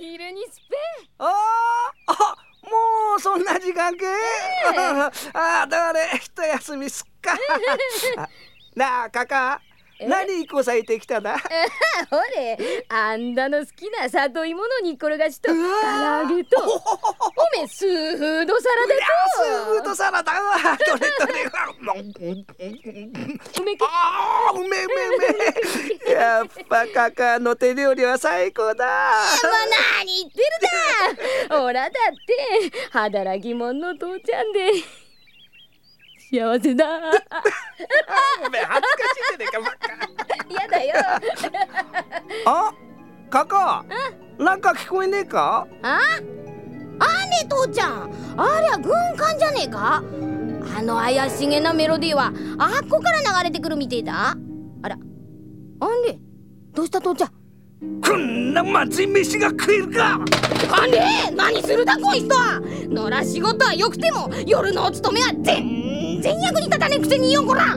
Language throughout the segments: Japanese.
昼にスペああもうそんな時間け、えー、ああだれ一休みすっか。なあカカ何こさえてきただ？ほれあんだの好きな里芋の煮っころがしと唐揚げとおめスーフードサラダと。スーフードサラダはどれどれうめけあうめうめうめやっぱカカの手料理は最高だってるだおらだって。働き者の父ちゃんで。幸せだごめん恥ずかしいじゃねえかバカ。やだよ。あカカ。なんか聞こえねえか？あ？あね父ちゃん。ありゃ軍艦じゃねえか。あの怪しげなメロディーはあっこから流れてくるみてえだ。あら。あんれどうした父ちゃん？こんなまずい飯が食えるか？あれ？何するだこい人は？野良仕事はよくても夜のお勤めは全然役に立たねえくせによこら！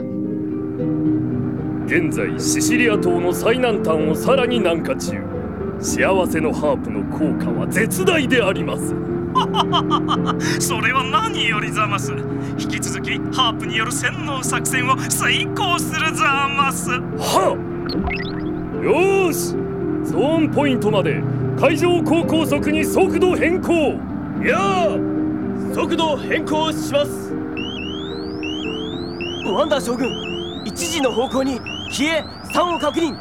現在シシリア島の最南端をさらに南下中。幸せのハープの効果は絶大であります。それは何よりざます引き続きハープによる洗脳作戦を遂行するざますはよしゾーンポイントまで海上高校速に速度変更。やあ速度変更します。ワンダー将軍1時の方向に機影3を確認。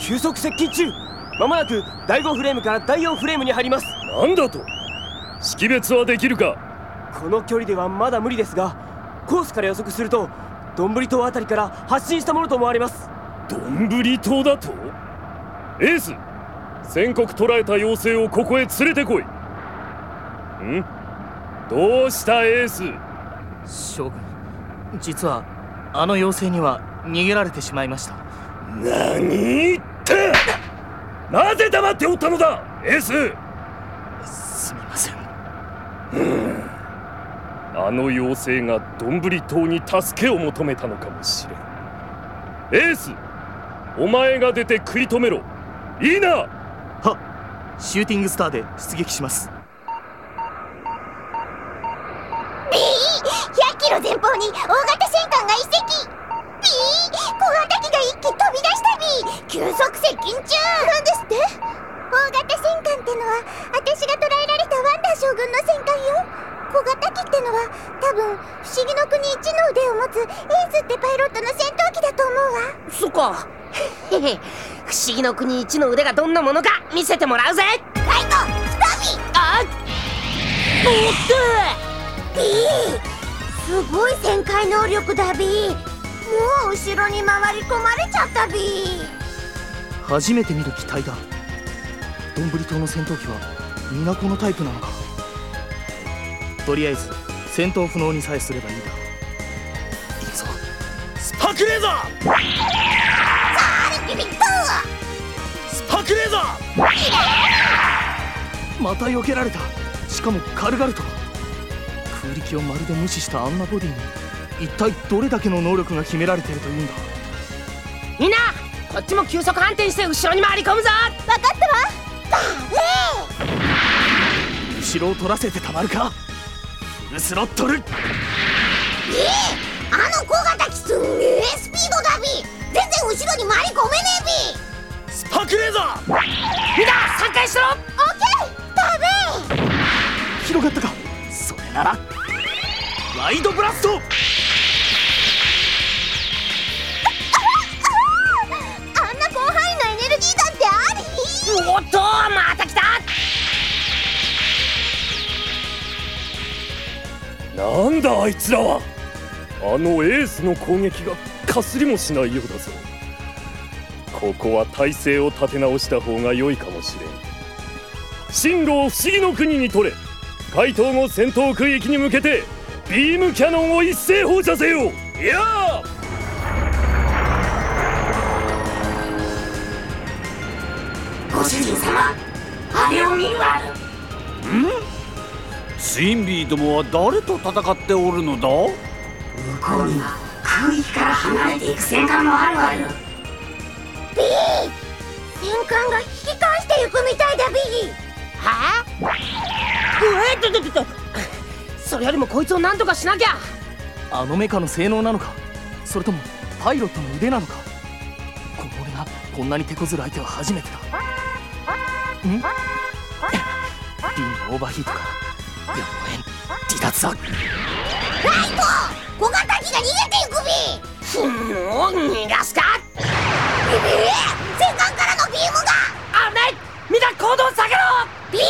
急速接近中。まもなく第5フレームから第4フレームに入ります。なんだと。識別はできるか。この距離ではまだ無理ですがコースから予測するとどんぶり島あたりから発進したものと思われます。どんぶり島だと？エース宣告捕らえた妖精をここへ連れてこい。ん？どうしたエース？将軍実はあの妖精には逃げられてしまいました。何って？なぜ黙っておったのだ？エース！すみません。あの妖精がどんぶり島に助けを求めたのかもしれん。エースお前が出て食い止めろ。いいな！はシューティングスターで出撃します。ビー！100キロ前方に大型戦艦が一隻。ビー！小型機が一機飛び出したビー急速接近中。なんですって？大型戦艦ってのは私が捕らえられたワンダー将軍の戦艦よ。小型機ってのは多分不思議の国一の腕を持つエースってパイロットの戦闘機だと思うわ。そっか。へ へ不思議の国一の腕がどんなものか見せてもらうぜ。カイトスタビあっおってビーすごい旋回能力だビーもう後ろに回り込まれちゃったビー初めて見る機体だ。どんぶり島の戦闘機は皆このタイプなのか。とりあえず戦闘不能にさえすればいいだ。行くぞ。スパークレーザースパークレーザーまた避けられた。しかも軽々と。空力をまるで無視したあんなボディに一体どれだけの能力が秘められているというんだ。みんなこっちも急速反転して後ろに回り込むぞ！分かったわ。バレー！後ろを取らせてたまるか？フルスロットル！ええ！あの小型機すんげえスピードだビ全然後ろに回り込めねえビスパークレーザーみんな3回しろ！オッケーダメ広がったか。それならワイドブラスト！あんな広範囲のエネルギー弾ってあり？おっとまた来た！なんだあいつらは！あのエースの攻撃がかすりもしないようだぞここは体勢を立て直した方が良いかもしれん。進路を不思議の国に取れ。怪盗後戦闘区域に向けてビームキャノンを一斉放射せよ。いやご主人様あれを見るわん？ツインビーどもは誰と戦っておるのだ？向こうには空域から離れていく戦艦もあるわよビー!戦艦が引き返していくみたいだビー!はえっととととそれよりもこいつを何とかしなきゃあのメカの性能なのか？それともパイロットの腕なのか？この俺がこんなに手こずる相手は初めてだ。ん？ビームオーバーヒートか。だ。ライト!小型機が逃げていくびふん逃がすか？ええ戦艦からのビームが。あない。みんな行動下げろ。ビー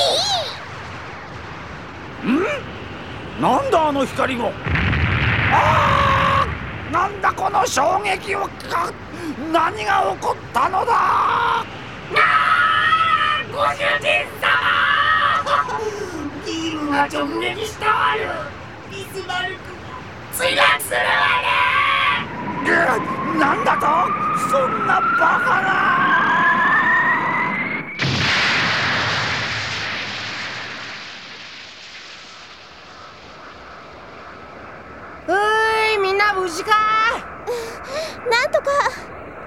なんだあの光もあー！なんだこの衝撃はか何が起こったのだ？ご主人様。ビームが直撃したわよ。ビスマルク墜落するわねだそんなバカな。うーいみんな無事か。なんとか。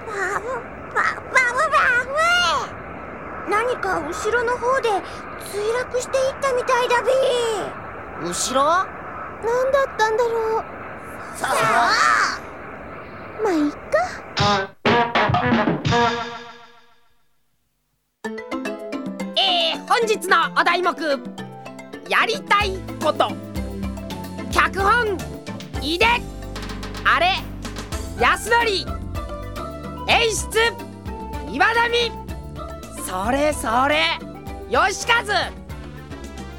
バブバブバブバブ何か後ろの方で墜落していったみたいだべ後ろ何だったんだろうさあまあいっえー、本日のお題目やりたいこと。脚本井出あれ安則演出岩波それそれ吉和。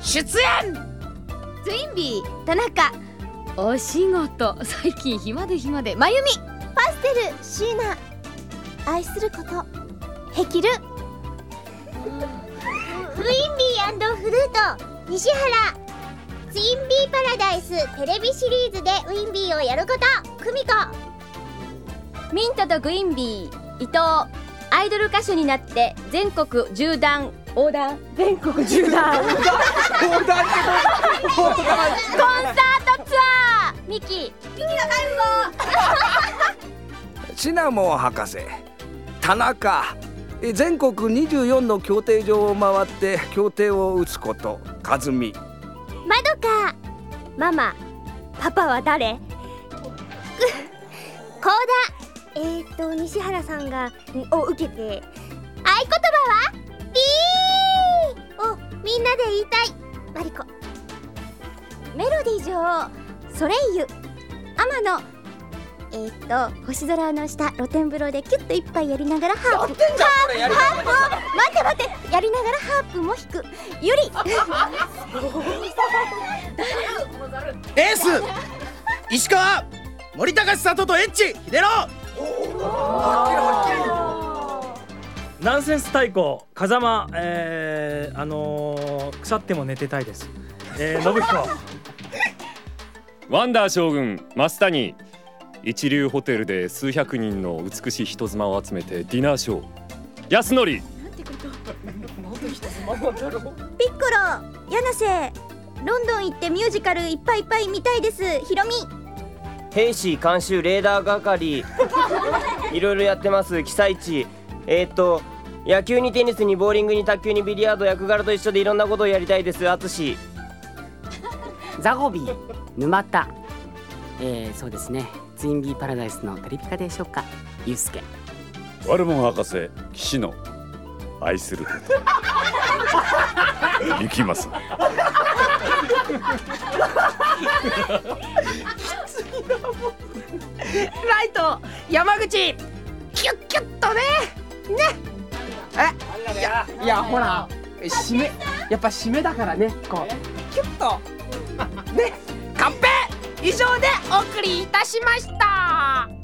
出演。ツインビー田中。お仕事。最近暇で暇で。まゆみパステルシーナ。愛すること。ヘキル。ウィンビーフルート。西原。ツインビーパラダイス。テレビシリーズでウィンビーをやること。クミコ。ミントとグインビー。伊藤。アイドル歌手になって全国縦断。横断。全国縦断。コンサートツアー。ミキ。ミキが帰るぞシナモン博士。田中。え全国24の競艇場を回って競艇を打つこと。和美。まどか。ママ。パパは誰？こうだえー、っと西原さんがを受けて。合言葉は？ビー。をみんなで言いたい。マリコ。メロディー女王ソレイユ。天野。えー、っと星空の下露天風呂でキュッと一杯やりながらハープ。ハープハープ。を待って待ってやりながらハープも弾く。ゆりエース石川森高千里とエッチ秀郎。ナンセンス太鼓風間えー、あのー、腐っても寝てたいです。えー、信彦。ワンダー将軍増谷一流ホテルで数百人の美しい人妻を集めてディナーショー。安則。ピッコロ柳瀬。ロンドン行ってミュージカルいっぱいいっぱい見たいですヒロミ。兵士監修レーダー係。いろいろやってます記載地。えー、っと野球にテニスにボーリングに卓球にビリヤード役柄と一緒でいろんなことをやりたいです。淳ザゴビー。沼田。えー、そうですねツインビーパラダイスのテレビ化でしょうか？ゆうすけワルモン博士岸野愛すること。行きます。ライト山口。キュッキュッとね。ね。えいやいやほら。締めやっぱ締めだからねこう。キュッと。ね。カンペ以上でお送りいたしました。